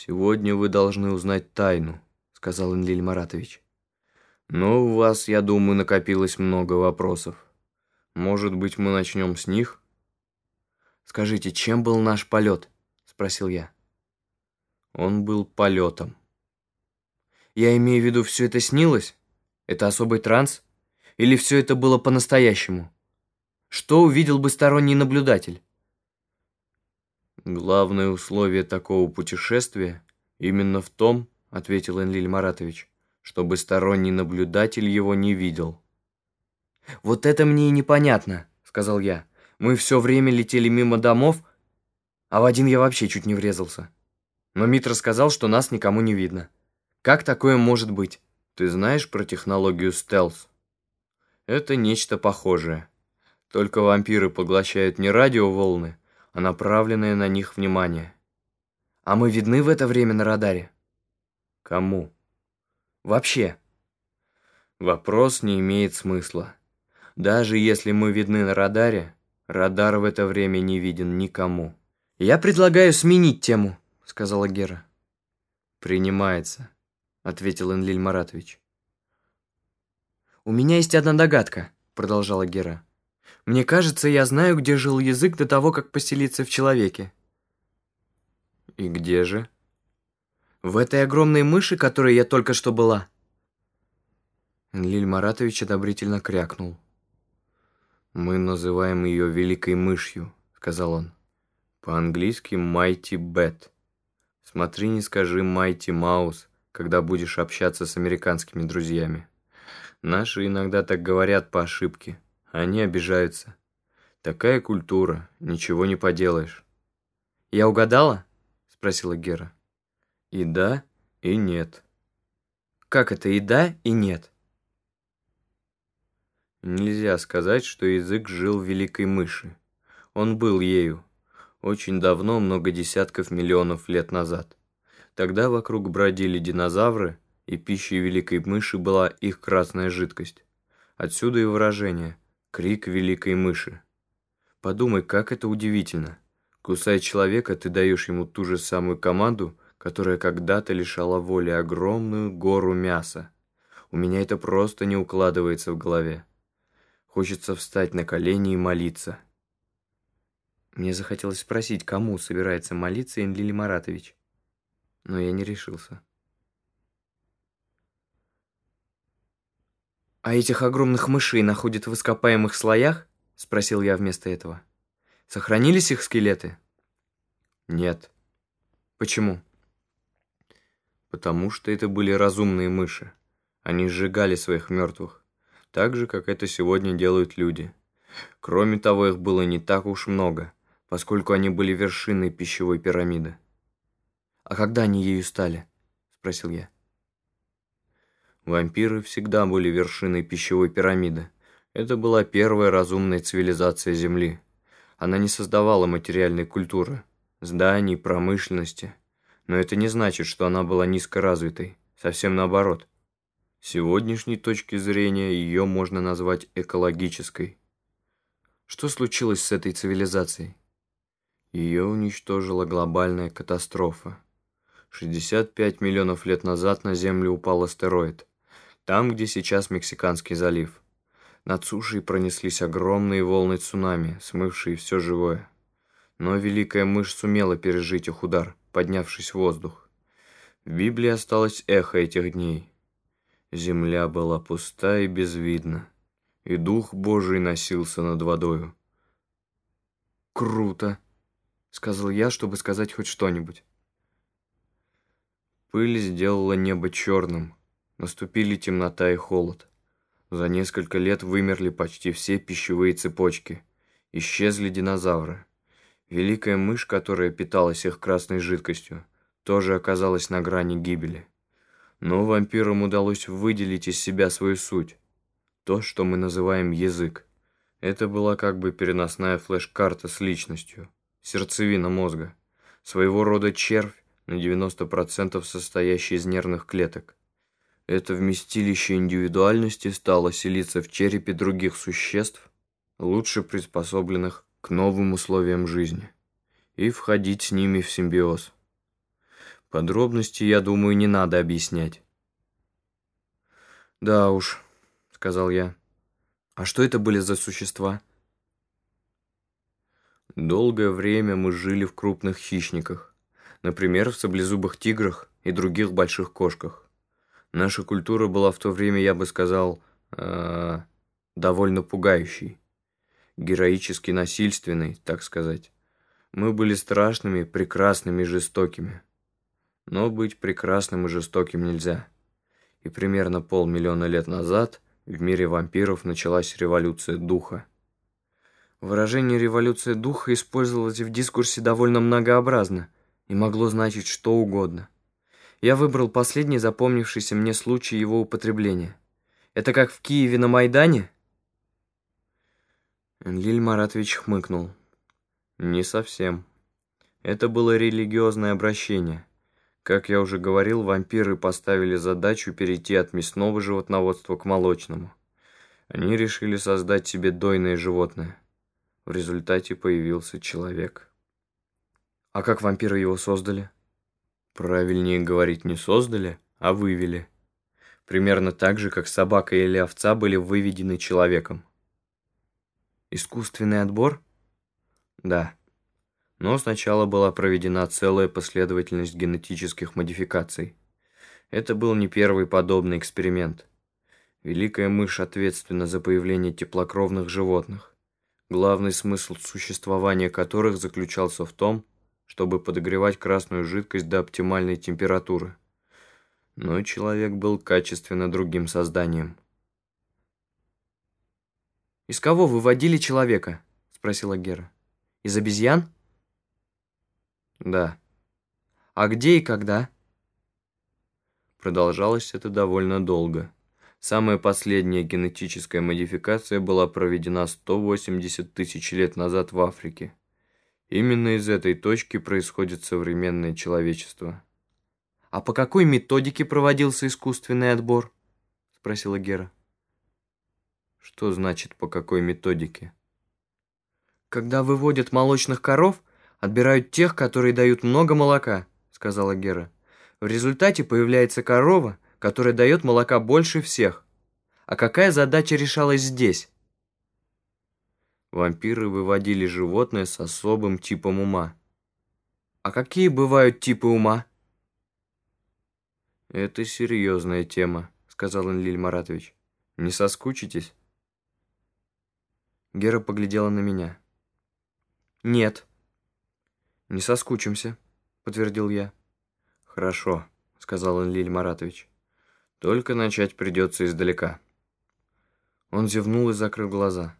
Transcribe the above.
«Сегодня вы должны узнать тайну», — сказал Энлиль Маратович. «Но у вас, я думаю, накопилось много вопросов. Может быть, мы начнем с них?» «Скажите, чем был наш полет?» — спросил я. Он был полетом. «Я имею в виду, все это снилось? Это особый транс? Или все это было по-настоящему? Что увидел бы сторонний наблюдатель?» «Главное условие такого путешествия именно в том, — ответил Энлиль Маратович, — чтобы сторонний наблюдатель его не видел». «Вот это мне и непонятно», — сказал я. «Мы все время летели мимо домов, а в один я вообще чуть не врезался. Но Митра сказал, что нас никому не видно. Как такое может быть?» «Ты знаешь про технологию стелс?» «Это нечто похожее. Только вампиры поглощают не радиоволны, направленное на них внимание. А мы видны в это время на радаре? Кому? Вообще. Вопрос не имеет смысла. Даже если мы видны на радаре, радар в это время не виден никому. «Я предлагаю сменить тему», — сказала Гера. «Принимается», — ответил Энлиль Маратович. «У меня есть одна догадка», — продолжала Гера. Мне кажется, я знаю, где жил язык до того, как поселиться в человеке. И где же? В этой огромной мыши, которой я только что была. Лиль Маратович одобрительно крякнул. «Мы называем ее Великой Мышью», — сказал он. «По-английски Mighty Bat. Смотри, не скажи Mighty Mouse, когда будешь общаться с американскими друзьями. Наши иногда так говорят по ошибке». Они обижаются. Такая культура, ничего не поделаешь. «Я угадала?» — спросила Гера. «И да, и нет». «Как это и да, и нет?» Нельзя сказать, что язык жил в великой мыши. Он был ею. Очень давно, много десятков миллионов лет назад. Тогда вокруг бродили динозавры, и пищей великой мыши была их красная жидкость. Отсюда и выражение – Крик великой мыши. Подумай, как это удивительно. Кусая человека, ты даешь ему ту же самую команду, которая когда-то лишала воли огромную гору мяса. У меня это просто не укладывается в голове. Хочется встать на колени и молиться. Мне захотелось спросить, кому собирается молиться Энлили Маратович, но я не решился. «А этих огромных мышей находят в ископаемых слоях?» — спросил я вместо этого. «Сохранились их скелеты?» «Нет». «Почему?» «Потому что это были разумные мыши. Они сжигали своих мертвых, так же, как это сегодня делают люди. Кроме того, их было не так уж много, поскольку они были вершиной пищевой пирамиды». «А когда они ею стали?» — спросил я. Вампиры всегда были вершиной пищевой пирамиды. Это была первая разумная цивилизация Земли. Она не создавала материальной культуры, зданий, промышленности. Но это не значит, что она была низкоразвитой. Совсем наоборот. С сегодняшней точки зрения ее можно назвать экологической. Что случилось с этой цивилизацией? Ее уничтожила глобальная катастрофа. 65 миллионов лет назад на Землю упал астероид. Там, где сейчас Мексиканский залив. Над сушей пронеслись огромные волны цунами, смывшие все живое. Но великая мышь сумела пережить их удар, поднявшись в воздух. В Библии осталось эхо этих дней. Земля была пуста и безвидна, и Дух Божий носился над водою. «Круто!» — сказал я, чтобы сказать хоть что-нибудь. Пыль сделала небо черным, Наступили темнота и холод. За несколько лет вымерли почти все пищевые цепочки. Исчезли динозавры. Великая мышь, которая питалась их красной жидкостью, тоже оказалась на грани гибели. Но вампирам удалось выделить из себя свою суть. То, что мы называем язык. Это была как бы переносная флеш-карта с личностью, сердцевина мозга, своего рода червь, на 90% состоящий из нервных клеток. Это вместилище индивидуальности стало селиться в черепе других существ, лучше приспособленных к новым условиям жизни, и входить с ними в симбиоз. Подробности, я думаю, не надо объяснять. «Да уж», — сказал я. «А что это были за существа?» Долгое время мы жили в крупных хищниках, например, в саблезубых тиграх и других больших кошках. Наша культура была в то время, я бы сказал, э, довольно пугающей, героически насильственной, так сказать. Мы были страшными, прекрасными жестокими. Но быть прекрасным и жестоким нельзя. И примерно полмиллиона лет назад в мире вампиров началась революция духа. Выражение «революция духа» использовалось в дискурсе довольно многообразно и могло значить что угодно. Я выбрал последний запомнившийся мне случай его употребления. Это как в Киеве на Майдане? Лиль Маратович хмыкнул. Не совсем. Это было религиозное обращение. Как я уже говорил, вампиры поставили задачу перейти от мясного животноводства к молочному. Они решили создать себе дойное животное. В результате появился человек. А как вампиры его создали? Правильнее говорить не создали, а вывели. Примерно так же, как собака или овца были выведены человеком. Искусственный отбор? Да. Но сначала была проведена целая последовательность генетических модификаций. Это был не первый подобный эксперимент. Великая мышь ответственна за появление теплокровных животных главный смысл существования которых заключался в том, чтобы подогревать красную жидкость до оптимальной температуры. Но человек был качественно другим созданием. «Из кого выводили человека?» — спросила Гера. «Из обезьян?» «Да». «А где и когда?» Продолжалось это довольно долго. Самая последняя генетическая модификация была проведена 180 тысяч лет назад в Африке. Именно из этой точки происходит современное человечество. «А по какой методике проводился искусственный отбор?» – спросила Гера. «Что значит «по какой методике»?» «Когда выводят молочных коров, отбирают тех, которые дают много молока», – сказала Гера. «В результате появляется корова – которая дает молока больше всех. А какая задача решалась здесь? Вампиры выводили животное с особым типом ума. А какие бывают типы ума? Это серьезная тема, сказал Энлиль Маратович. Не соскучитесь? Гера поглядела на меня. «Нет». «Не соскучимся», — подтвердил я. «Хорошо», — сказал Энлиль Маратович. Только начать придется издалека. Он зевнул и закрыл глаза.